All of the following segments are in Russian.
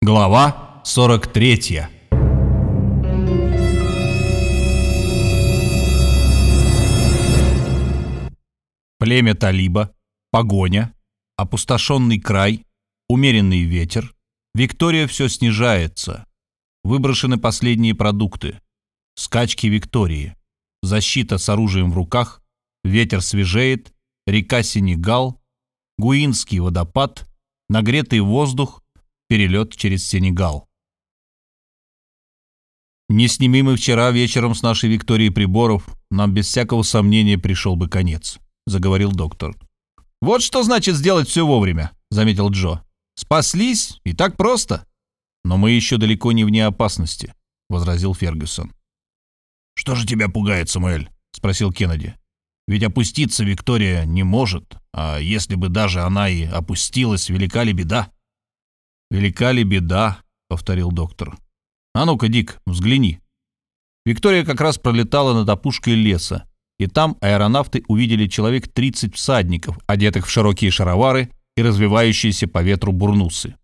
Глава 43 Племя Талиба, погоня, опустошенный край, умеренный ветер. Виктория все снижается. Выброшены последние продукты. Скачки Виктории. Защита с оружием в руках. Ветер свежеет. Река Сенегал. Гуинский водопад. Нагретый воздух. Перелет через Сенегал. Не сними мы вчера вечером с нашей Викторией приборов, нам без всякого сомнения пришел бы конец, заговорил доктор. Вот что значит сделать все вовремя, заметил Джо. Спаслись, и так просто. Но мы еще далеко не вне опасности, возразил Фергюсон. Что же тебя пугает, Самуэль? спросил Кеннеди. Ведь опуститься Виктория не может, а если бы даже она и опустилась, велика ли беда? Велика ли беда, повторил доктор. А ну-ка, Дик, взгляни. Виктория как раз пролетала над опушкой леса, и там аэронавты увидели человек 30 всадников, одетых в широкие шаровары и развивающиеся по ветру бурнусы.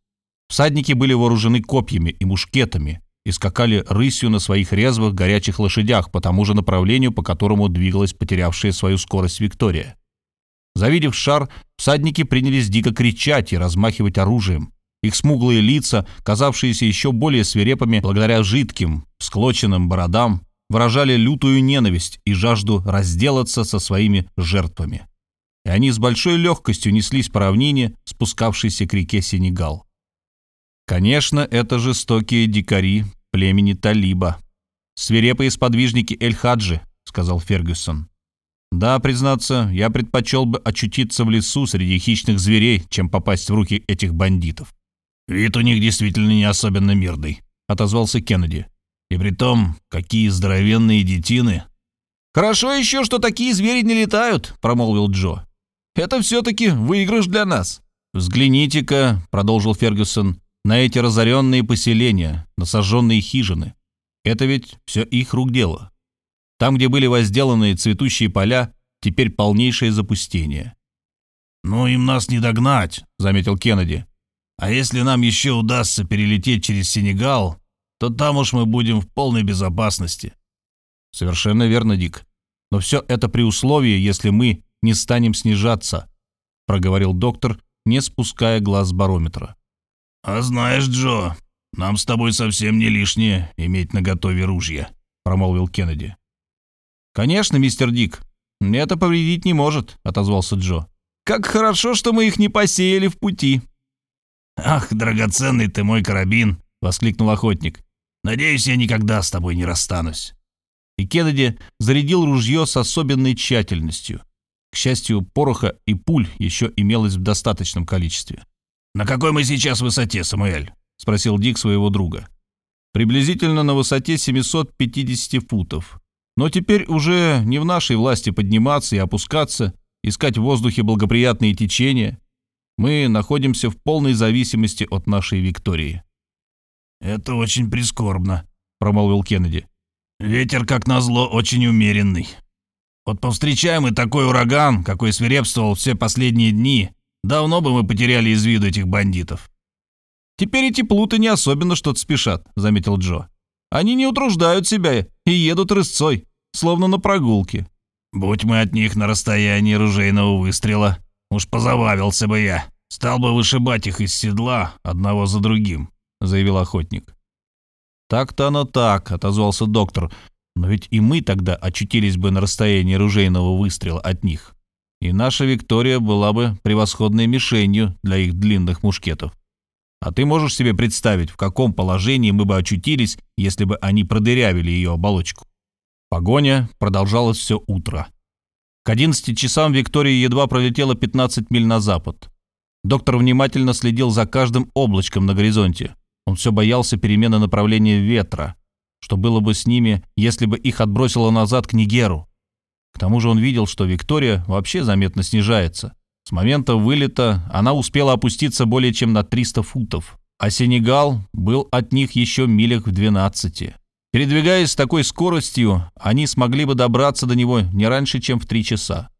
Всадники были вооружены копьями и мушкетами и скакали рысью на своих резвых горячих лошадях по тому же направлению, по которому двигалась потерявшая свою скорость Виктория. Завидев шар, всадники принялись дико кричать и размахивать оружием. Их смуглые лица, казавшиеся еще более свирепыми благодаря жидким, склоченным бородам, выражали лютую ненависть и жажду разделаться со своими жертвами. И они с большой легкостью неслись по равнине, спускавшейся к реке Сенегал. Конечно, это жестокие дикари племени Талиба. Свирепые сподвижники Эль-Хаджи, сказал Фергюсон. Да, признаться, я предпочел бы очутиться в лесу среди хищных зверей, чем попасть в руки этих бандитов. «Вид у них действительно не особенно мирный», — отозвался Кеннеди. «И при том, какие здоровенные детины». «Хорошо еще, что такие звери не летают», — промолвил Джо. «Это все-таки выигрыш для нас». «Взгляните-ка», — продолжил Фергюсон, — «на эти разоренные поселения, на сожженные хижины. Это ведь все их рук дело. Там, где были возделаны цветущие поля, теперь полнейшее запустение». «Ну, им нас не догнать», — заметил Кеннеди. А если нам еще удастся перелететь через Сенегал, то там уж мы будем в полной безопасности. Совершенно верно, Дик. Но все это при условии, если мы не станем снижаться, проговорил доктор, не спуская глаз барометра. А знаешь, Джо, нам с тобой совсем не лишнее иметь наготове ружья, промолвил Кеннеди. Конечно, мистер Дик. Это повредить не может, отозвался Джо. Как хорошо, что мы их не посеяли в пути. «Ах, драгоценный ты мой карабин!» — воскликнул охотник. «Надеюсь, я никогда с тобой не расстанусь». И Кеннеди зарядил ружье с особенной тщательностью. К счастью, пороха и пуль еще имелось в достаточном количестве. «На какой мы сейчас высоте, Самуэль?» — спросил Дик своего друга. «Приблизительно на высоте 750 футов. Но теперь уже не в нашей власти подниматься и опускаться, искать в воздухе благоприятные течения. Мы находимся в полной зависимости от нашей Виктории». «Это очень прискорбно», — промолвил Кеннеди. «Ветер, как назло, очень умеренный. Вот повстречаем мы такой ураган, какой свирепствовал все последние дни, давно бы мы потеряли из виду этих бандитов». «Теперь эти плуты не особенно что-то спешат», — заметил Джо. «Они не утруждают себя и едут рысцой, словно на прогулке». «Будь мы от них на расстоянии ружейного выстрела», Уж позабавился бы я. Стал бы вышибать их из седла одного за другим», — заявил охотник. «Так-то оно так», — отозвался доктор. «Но ведь и мы тогда очутились бы на расстоянии ружейного выстрела от них. И наша Виктория была бы превосходной мишенью для их длинных мушкетов. А ты можешь себе представить, в каком положении мы бы очутились, если бы они продырявили ее оболочку?» Погоня продолжалась все утро. К 11 часам Виктория едва пролетела 15 миль на запад. Доктор внимательно следил за каждым облачком на горизонте. Он все боялся перемены направления ветра. Что было бы с ними, если бы их отбросило назад к Нигеру? К тому же он видел, что Виктория вообще заметно снижается. С момента вылета она успела опуститься более чем на 300 футов, а Сенегал был от них еще милях в 12. Передвигаясь с такой скоростью, они смогли бы добраться до него не раньше, чем в три часа.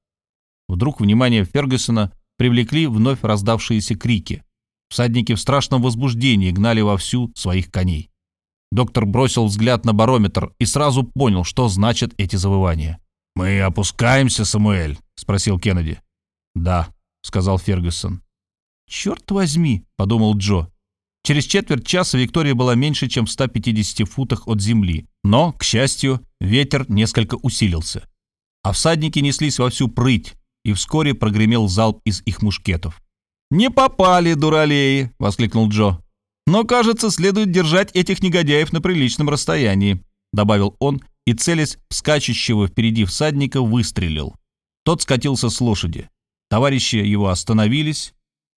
Вдруг внимание Фергюсона привлекли вновь раздавшиеся крики. Всадники в страшном возбуждении гнали вовсю своих коней. Доктор бросил взгляд на барометр и сразу понял, что значат эти завывания. «Мы опускаемся, Самуэль?» — спросил Кеннеди. «Да», — сказал Фергюсон. «Черт возьми», — подумал Джо. Через четверть часа Виктория была меньше, чем в 150 футах от земли, но, к счастью, ветер несколько усилился. А всадники неслись во всю прыть, и вскоре прогремел залп из их мушкетов. «Не попали, дуралеи!» — воскликнул Джо. «Но, кажется, следует держать этих негодяев на приличном расстоянии», — добавил он, и, целясь скачущего впереди всадника, выстрелил. Тот скатился с лошади. Товарищи его остановились,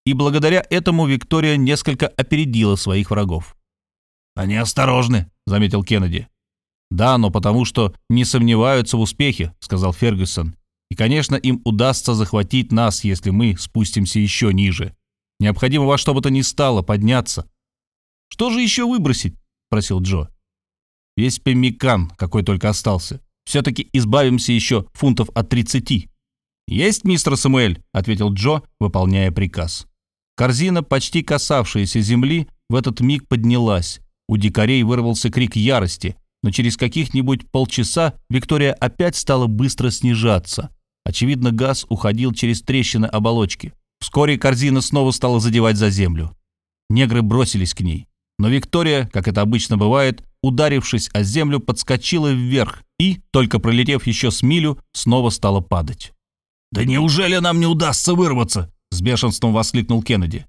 и благодаря этому Виктория несколько опередила своих врагов. «Они осторожны», — заметил Кеннеди. «Да, но потому что не сомневаются в успехе», — сказал Фергюсон. «И, конечно, им удастся захватить нас, если мы спустимся еще ниже. Необходимо во что бы то ни стало подняться». «Что же еще выбросить?» — просил Джо. «Весь пеммикан, какой только остался. Все-таки избавимся еще фунтов от тридцати». «Есть, мистер Самуэль», — ответил Джо, выполняя приказ. Корзина, почти касавшаяся земли, в этот миг поднялась. У дикарей вырвался крик ярости, но через каких-нибудь полчаса Виктория опять стала быстро снижаться. Очевидно, газ уходил через трещины оболочки. Вскоре корзина снова стала задевать за землю. Негры бросились к ней. Но Виктория, как это обычно бывает, ударившись о землю, подскочила вверх и, только пролетев еще с милю, снова стала падать. «Да неужели нам не удастся вырваться?» — с бешенством воскликнул Кеннеди.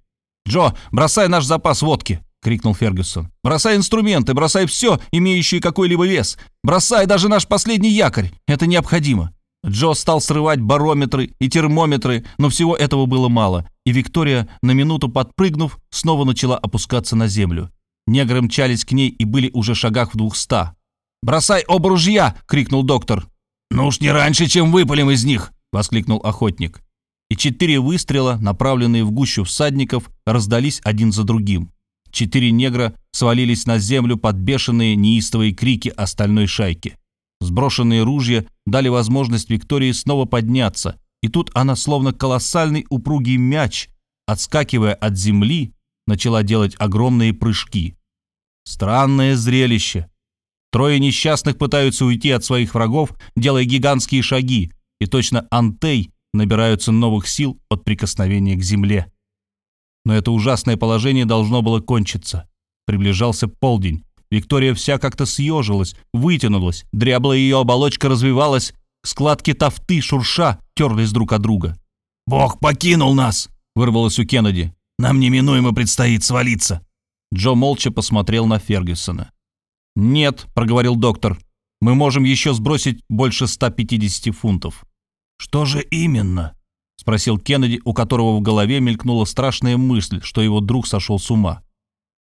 «Джо, бросай наш запас водки!» — крикнул Фергюсон. «Бросай инструменты, бросай все, имеющее какой-либо вес. Бросай даже наш последний якорь. Это необходимо». Джо стал срывать барометры и термометры, но всего этого было мало, и Виктория, на минуту подпрыгнув, снова начала опускаться на землю. Негры мчались к ней и были уже шагах в двухста. «Бросай оба ружья!» — крикнул доктор. «Ну уж не раньше, чем выпалим из них!» — воскликнул охотник и четыре выстрела, направленные в гущу всадников, раздались один за другим. Четыре негра свалились на землю под бешеные неистовые крики остальной шайки. Сброшенные ружья дали возможность Виктории снова подняться, и тут она, словно колоссальный упругий мяч, отскакивая от земли, начала делать огромные прыжки. Странное зрелище. Трое несчастных пытаются уйти от своих врагов, делая гигантские шаги, и точно Антей набираются новых сил от прикосновения к земле. Но это ужасное положение должно было кончиться. Приближался полдень. Виктория вся как-то съежилась, вытянулась, дряблая ее оболочка развивалась, складки тафты, шурша, терлись друг от друга. «Бог покинул нас!» — вырвалось у Кеннеди. «Нам неминуемо предстоит свалиться!» Джо молча посмотрел на Фергюсона. «Нет», — проговорил доктор, — «мы можем еще сбросить больше 150 фунтов». «Что же именно?» — спросил Кеннеди, у которого в голове мелькнула страшная мысль, что его друг сошел с ума.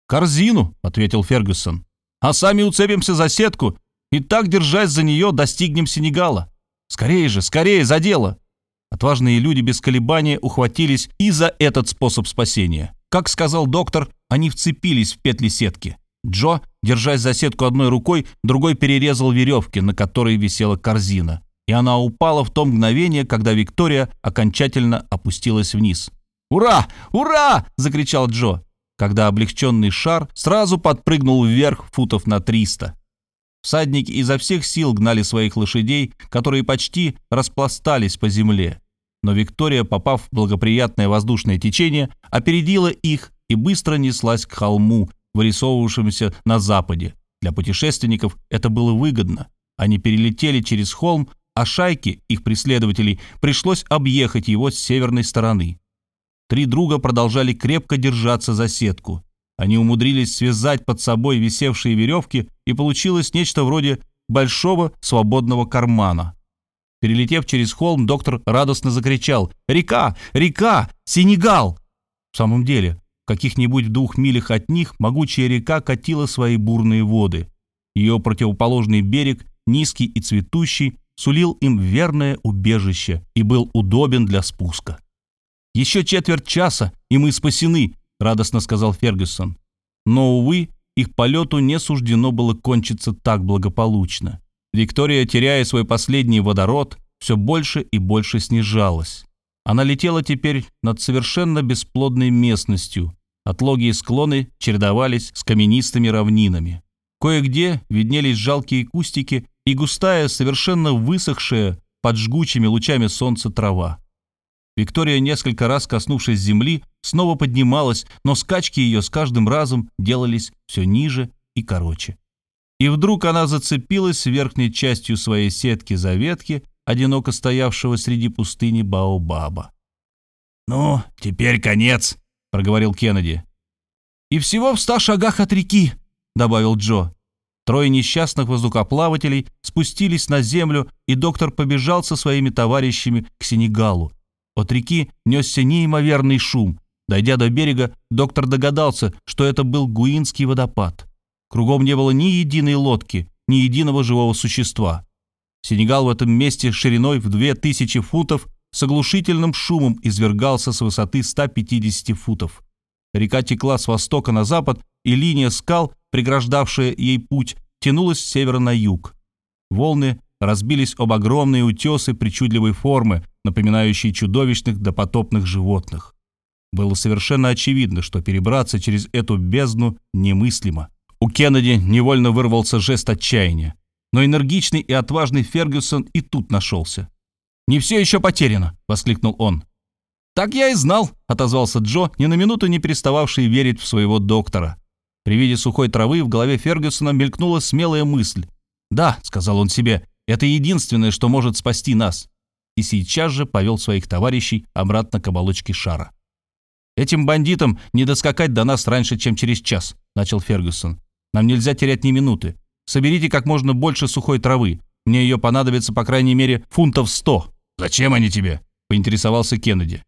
«Корзину», — ответил Фергюсон. «А сами уцепимся за сетку, и так, держась за нее, достигнем Сенегала. Скорее же, скорее, за дело!» Отважные люди без колебания ухватились и за этот способ спасения. Как сказал доктор, они вцепились в петли сетки. Джо, держась за сетку одной рукой, другой перерезал веревки, на которой висела корзина и она упала в то мгновение, когда Виктория окончательно опустилась вниз. «Ура! Ура!» — закричал Джо, когда облегченный шар сразу подпрыгнул вверх футов на 300. Всадники изо всех сил гнали своих лошадей, которые почти распластались по земле. Но Виктория, попав в благоприятное воздушное течение, опередила их и быстро неслась к холму, вырисовывавшемуся на западе. Для путешественников это было выгодно. Они перелетели через холм, а шайке их преследователей пришлось объехать его с северной стороны. Три друга продолжали крепко держаться за сетку. Они умудрились связать под собой висевшие веревки, и получилось нечто вроде большого свободного кармана. Перелетев через холм, доктор радостно закричал «Река! Река! Сенегал!» В самом деле, в каких-нибудь двух милях от них могучая река катила свои бурные воды. Ее противоположный берег, низкий и цветущий, сулил им верное убежище и был удобен для спуска. «Еще четверть часа, и мы спасены», — радостно сказал Фергюсон. Но, увы, их полету не суждено было кончиться так благополучно. Виктория, теряя свой последний водород, все больше и больше снижалась. Она летела теперь над совершенно бесплодной местностью, Отлогие склоны чередовались с каменистыми равнинами. Кое-где виднелись жалкие кустики и густая, совершенно высохшая под жгучими лучами солнца трава. Виктория, несколько раз коснувшись земли, снова поднималась, но скачки ее с каждым разом делались все ниже и короче. И вдруг она зацепилась верхней частью своей сетки за ветки, одиноко стоявшего среди пустыни Баобаба. «Ну, теперь конец», — проговорил Кеннеди. «И всего в ста шагах от реки», — добавил Джо. Трое несчастных воздухоплавателей спустились на землю, и доктор побежал со своими товарищами к Сенегалу. От реки несся неимоверный шум. Дойдя до берега, доктор догадался, что это был Гуинский водопад. Кругом не было ни единой лодки, ни единого живого существа. Сенегал в этом месте шириной в 2000 футов с оглушительным шумом извергался с высоты 150 футов. Река текла с востока на запад, и линия скал, преграждавшая ей путь, тянулась с севера на юг. Волны разбились об огромные утесы причудливой формы, напоминающие чудовищных допотопных животных. Было совершенно очевидно, что перебраться через эту бездну немыслимо. У Кеннеди невольно вырвался жест отчаяния. Но энергичный и отважный Фергюсон и тут нашелся. «Не все еще потеряно!» — воскликнул он. «Так я и знал», — отозвался Джо, ни на минуту не перестававший верить в своего доктора. При виде сухой травы в голове Фергюсона мелькнула смелая мысль. «Да», — сказал он себе, — «это единственное, что может спасти нас». И сейчас же повел своих товарищей обратно к оболочке шара. «Этим бандитам не доскакать до нас раньше, чем через час», — начал Фергюсон. «Нам нельзя терять ни минуты. Соберите как можно больше сухой травы. Мне ее понадобится по крайней мере фунтов сто». «Зачем они тебе?» — поинтересовался Кеннеди.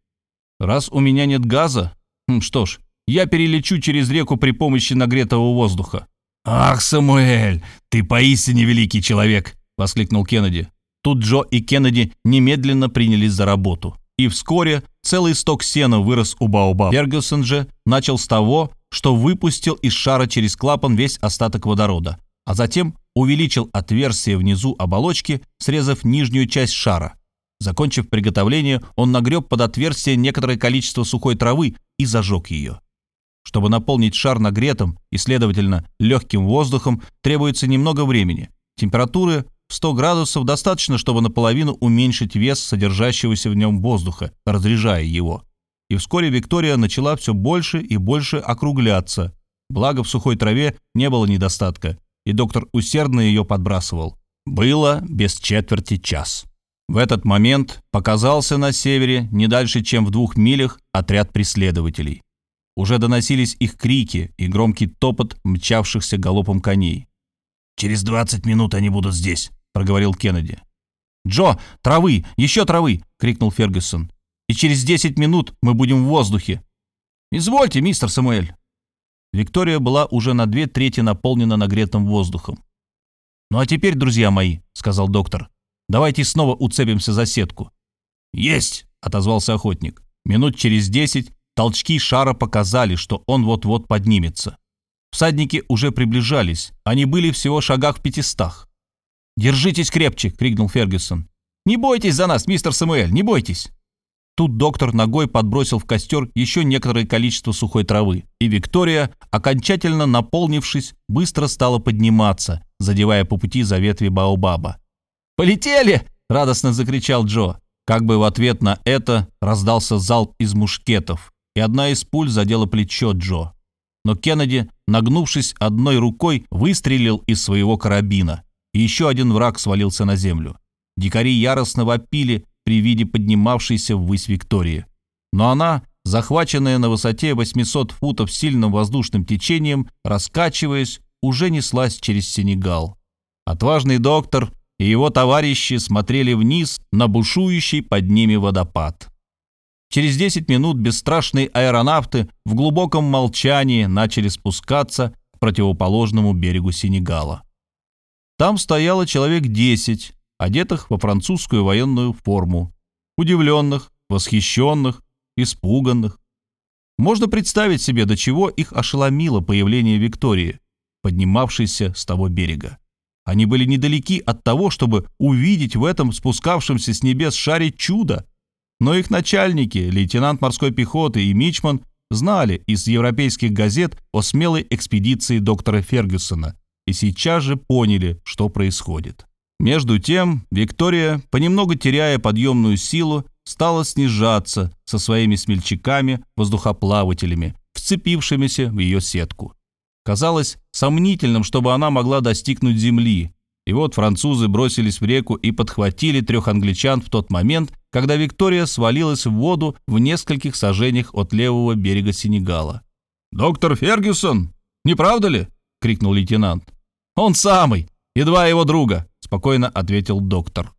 «Раз у меня нет газа, хм, что ж, я перелечу через реку при помощи нагретого воздуха». «Ах, Самуэль, ты поистине великий человек!» — воскликнул Кеннеди. Тут Джо и Кеннеди немедленно принялись за работу. И вскоре целый сток сена вырос у Баоба. Фергюсон же начал с того, что выпустил из шара через клапан весь остаток водорода, а затем увеличил отверстие внизу оболочки, срезав нижнюю часть шара. Закончив приготовление, он нагреб под отверстие некоторое количество сухой травы и зажег ее. Чтобы наполнить шар нагретым и, следовательно, легким воздухом, требуется немного времени. Температуры в 100 градусов достаточно, чтобы наполовину уменьшить вес содержащегося в нем воздуха, разряжая его. И вскоре Виктория начала все больше и больше округляться. Благо в сухой траве не было недостатка, и доктор усердно ее подбрасывал. Было без четверти час. В этот момент показался на севере, не дальше, чем в двух милях, отряд преследователей. Уже доносились их крики и громкий топот мчавшихся галопом коней. «Через 20 минут они будут здесь», — проговорил Кеннеди. «Джо, травы! Еще травы!» — крикнул Фергюсон. «И через 10 минут мы будем в воздухе». «Извольте, мистер Самуэль». Виктория была уже на две трети наполнена нагретым воздухом. «Ну а теперь, друзья мои», — сказал доктор, — «давайте снова уцепимся за сетку». «Есть!» — отозвался охотник. Минут через десять Толчки шара показали, что он вот-вот поднимется. Всадники уже приближались, они были всего в шагах в пятистах. «Держитесь крепче!» — крикнул Фергюсон. «Не бойтесь за нас, мистер Самуэль, не бойтесь!» Тут доктор ногой подбросил в костер еще некоторое количество сухой травы, и Виктория, окончательно наполнившись, быстро стала подниматься, задевая по пути за ветви Баобаба. «Полетели!» — радостно закричал Джо. Как бы в ответ на это раздался залп из мушкетов, и одна из пуль задела плечо Джо. Но Кеннеди, нагнувшись одной рукой, выстрелил из своего карабина, и еще один враг свалился на землю. Дикари яростно вопили при виде поднимавшейся ввысь Виктории. Но она, захваченная на высоте 800 футов сильным воздушным течением, раскачиваясь, уже неслась через Сенегал. Отважный доктор и его товарищи смотрели вниз на бушующий под ними водопад. Через 10 минут бесстрашные аэронавты в глубоком молчании начали спускаться к противоположному берегу Сенегала. Там стояло человек 10, одетых во французскую военную форму, удивленных, восхищенных, испуганных. Можно представить себе, до чего их ошеломило появление Виктории, поднимавшейся с того берега. Они были недалеки от того, чтобы увидеть в этом спускавшемся с небес шаре чудо, но их начальники, лейтенант морской пехоты и Мичман, знали из европейских газет о смелой экспедиции доктора Фергюсона и сейчас же поняли, что происходит. Между тем, Виктория, понемногу теряя подъемную силу, стала снижаться со своими смельчаками-воздухоплавателями, вцепившимися в ее сетку. Казалось сомнительным, чтобы она могла достигнуть земли. И вот французы бросились в реку и подхватили трех англичан в тот момент, когда Виктория свалилась в воду в нескольких сажениях от левого берега Сенегала. «Доктор Фергюсон, не правда ли?» — крикнул лейтенант. «Он самый! И два его друга!» — спокойно ответил доктор.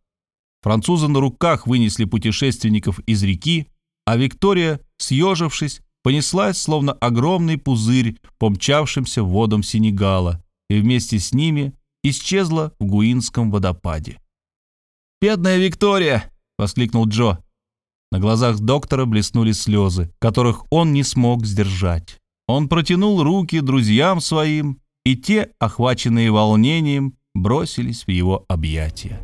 Французы на руках вынесли путешественников из реки, а Виктория, съежившись, понеслась, словно огромный пузырь, помчавшимся водам Сенегала, и вместе с ними исчезла в Гуинском водопаде. «Бедная Виктория!» — воскликнул Джо. На глазах доктора блеснули слезы, которых он не смог сдержать. Он протянул руки друзьям своим, и те, охваченные волнением, бросились в его объятия.